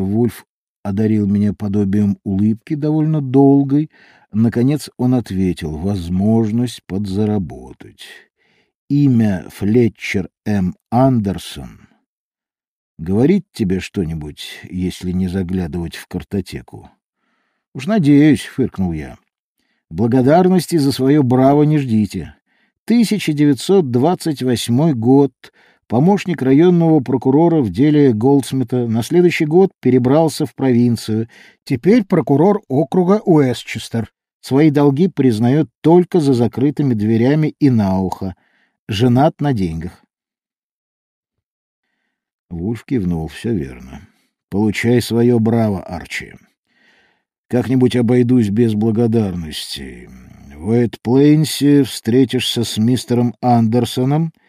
Вульф одарил меня подобием улыбки довольно долгой. Наконец он ответил: "Возможность подзаработать. Имя Флетчер М. Андерсон говорит тебе что-нибудь, если не заглядывать в картотеку?" "Уж надеюсь", фыркнул я. "Благодарности за свое браво не ждите. 1928 год помощник районного прокурора в деле Голдсмита, на следующий год перебрался в провинцию. Теперь прокурор округа Уэстчестер. Свои долги признает только за закрытыми дверями и на ухо. Женат на деньгах. Вульф кивнул, все верно. Получай свое браво, Арчи. Как-нибудь обойдусь без благодарности. В Уэйт-Плейнсе встретишься с мистером Андерсоном —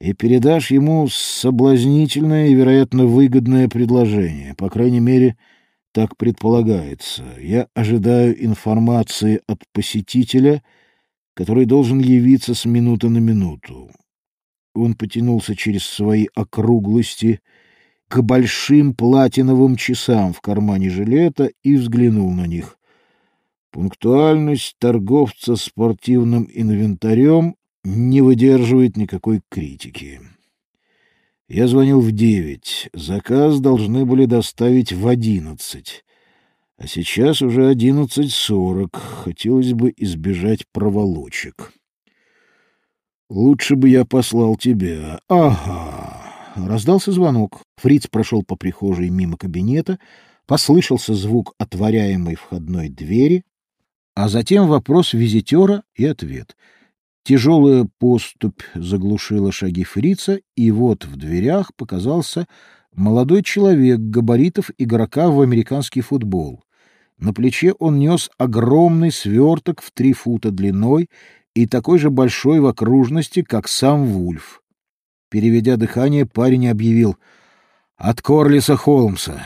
и передашь ему соблазнительное и, вероятно, выгодное предложение. По крайней мере, так предполагается. Я ожидаю информации от посетителя, который должен явиться с минуты на минуту. Он потянулся через свои округлости к большим платиновым часам в кармане жилета и взглянул на них. Пунктуальность торговца спортивным инвентарем не выдерживает никакой критики. Я звонил в девять, заказ должны были доставить в одиннадцать, а сейчас уже одиннадцать сорок, хотелось бы избежать проволочек. Лучше бы я послал тебя. Ага. Раздался звонок. Фриц прошел по прихожей мимо кабинета, послышался звук отворяемой входной двери, а затем вопрос визитера и ответ — Тяжелая поступь заглушила шаги фрица, и вот в дверях показался молодой человек габаритов игрока в американский футбол. На плече он нес огромный сверток в три фута длиной и такой же большой в окружности, как сам Вульф. Переведя дыхание, парень объявил «От Корлиса Холмса».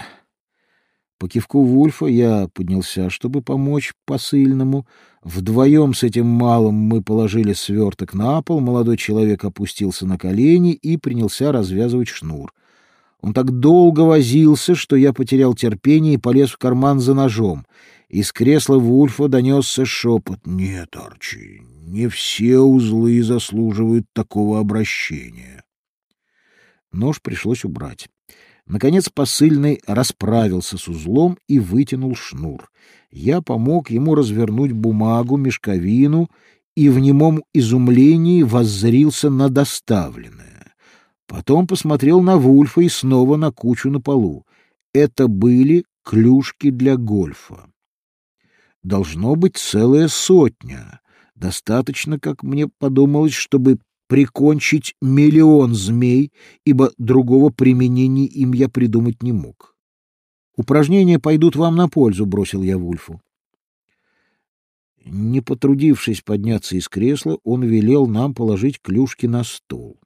По кивку Вульфа я поднялся, чтобы помочь посыльному. Вдвоем с этим малым мы положили сверток на пол, молодой человек опустился на колени и принялся развязывать шнур. Он так долго возился, что я потерял терпение и полез в карман за ножом. Из кресла Вульфа донесся шепот. «Нет, Арчи, не все узлы заслуживают такого обращения». Нож пришлось убрать. Наконец посыльный расправился с узлом и вытянул шнур. Я помог ему развернуть бумагу, мешковину, и в немом изумлении воззрился на доставленное. Потом посмотрел на Вульфа и снова на кучу на полу. Это были клюшки для гольфа. Должно быть целая сотня. Достаточно, как мне подумалось, чтобы прикончить миллион змей, ибо другого применения им я придумать не мог. Упражнения пойдут вам на пользу, бросил я Вульфу. Не потрудившись подняться из кресла, он велел нам положить клюшки на стол.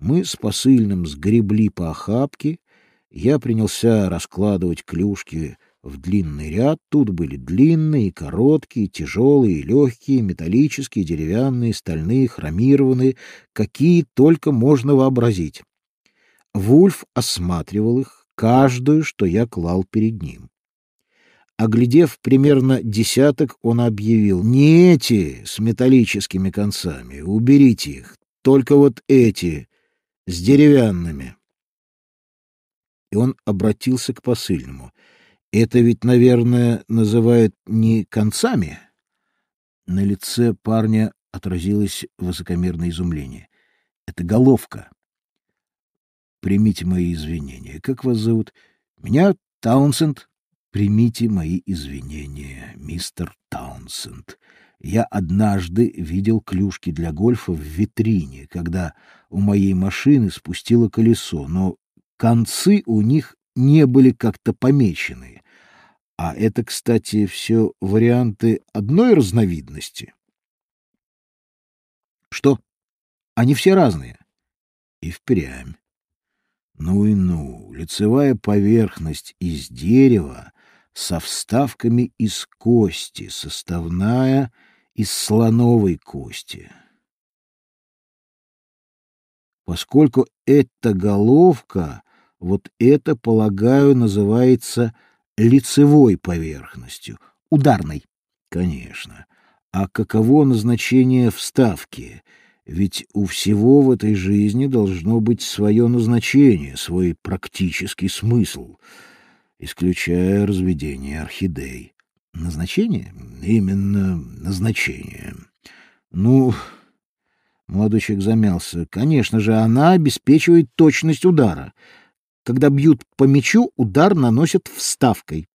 Мы с посыльным сгребли по охапке, я принялся раскладывать клюшки в длинный ряд. Тут были длинные, короткие, тяжелые, легкие, металлические, деревянные, стальные, хромированные, какие только можно вообразить. Вульф осматривал их, каждую, что я клал перед ним. Оглядев примерно десяток, он объявил, «Не эти с металлическими концами, уберите их, только вот эти с деревянными». И он обратился к посыльному. Это ведь, наверное, называют не концами? На лице парня отразилось высокомерное изумление. Это головка. Примите мои извинения. Как вас зовут? Меня Таунсенд. Примите мои извинения, мистер Таунсенд. Я однажды видел клюшки для гольфа в витрине, когда у моей машины спустило колесо, но концы у них не были как-то помечены. А это, кстати, все варианты одной разновидности. Что? Они все разные. И впрямь. Ну и ну, лицевая поверхность из дерева со вставками из кости, составная из слоновой кости. Поскольку эта головка Вот это, полагаю, называется лицевой поверхностью, ударной. Конечно. А каково назначение вставки? Ведь у всего в этой жизни должно быть свое назначение, свой практический смысл, исключая разведение орхидей. Назначение? Именно назначение. Ну, молодой человек замялся. Конечно же, она обеспечивает точность удара. Когда бьют по мячу, удар наносят вставкой.